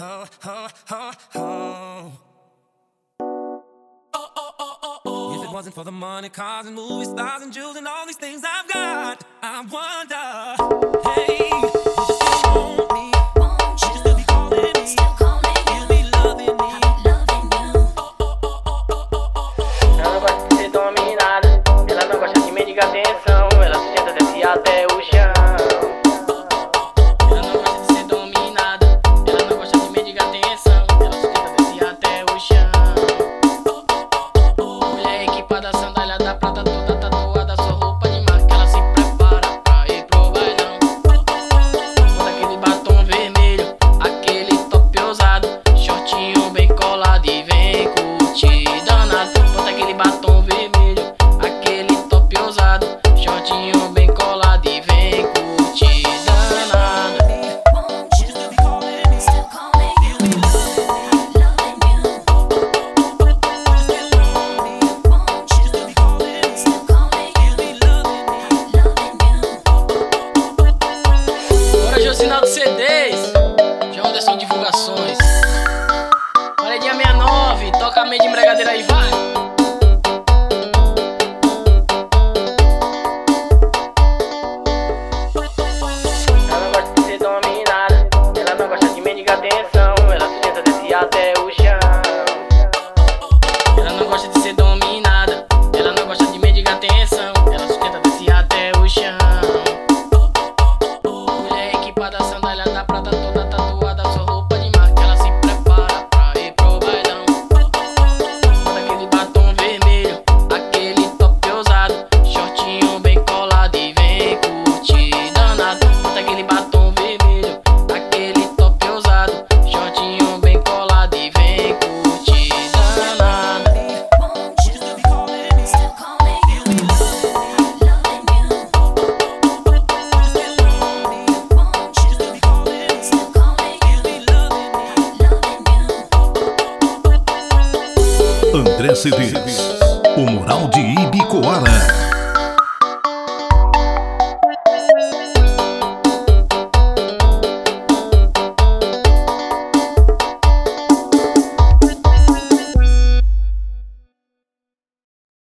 oh, oh, oh, oh. Oh, oh, oh, oh, oh. If it wasn't for the money, cars, and movie stars, and jewels, and all these things I've got, I wonder, hey, would you still want me? Would you still be calling me? You'll be loving me. Oh, oh, oh, oh, oh, oh, oh, oh. Ela não gosta de ser dominada, ela não gosta de mendiga atenção, ela Bora Josinaldo CDs, João Anderson Divulgações. Paredinha 69, toca a meia de embriagadeira aí, vai. André Cedês, o Moral de Ibicoara.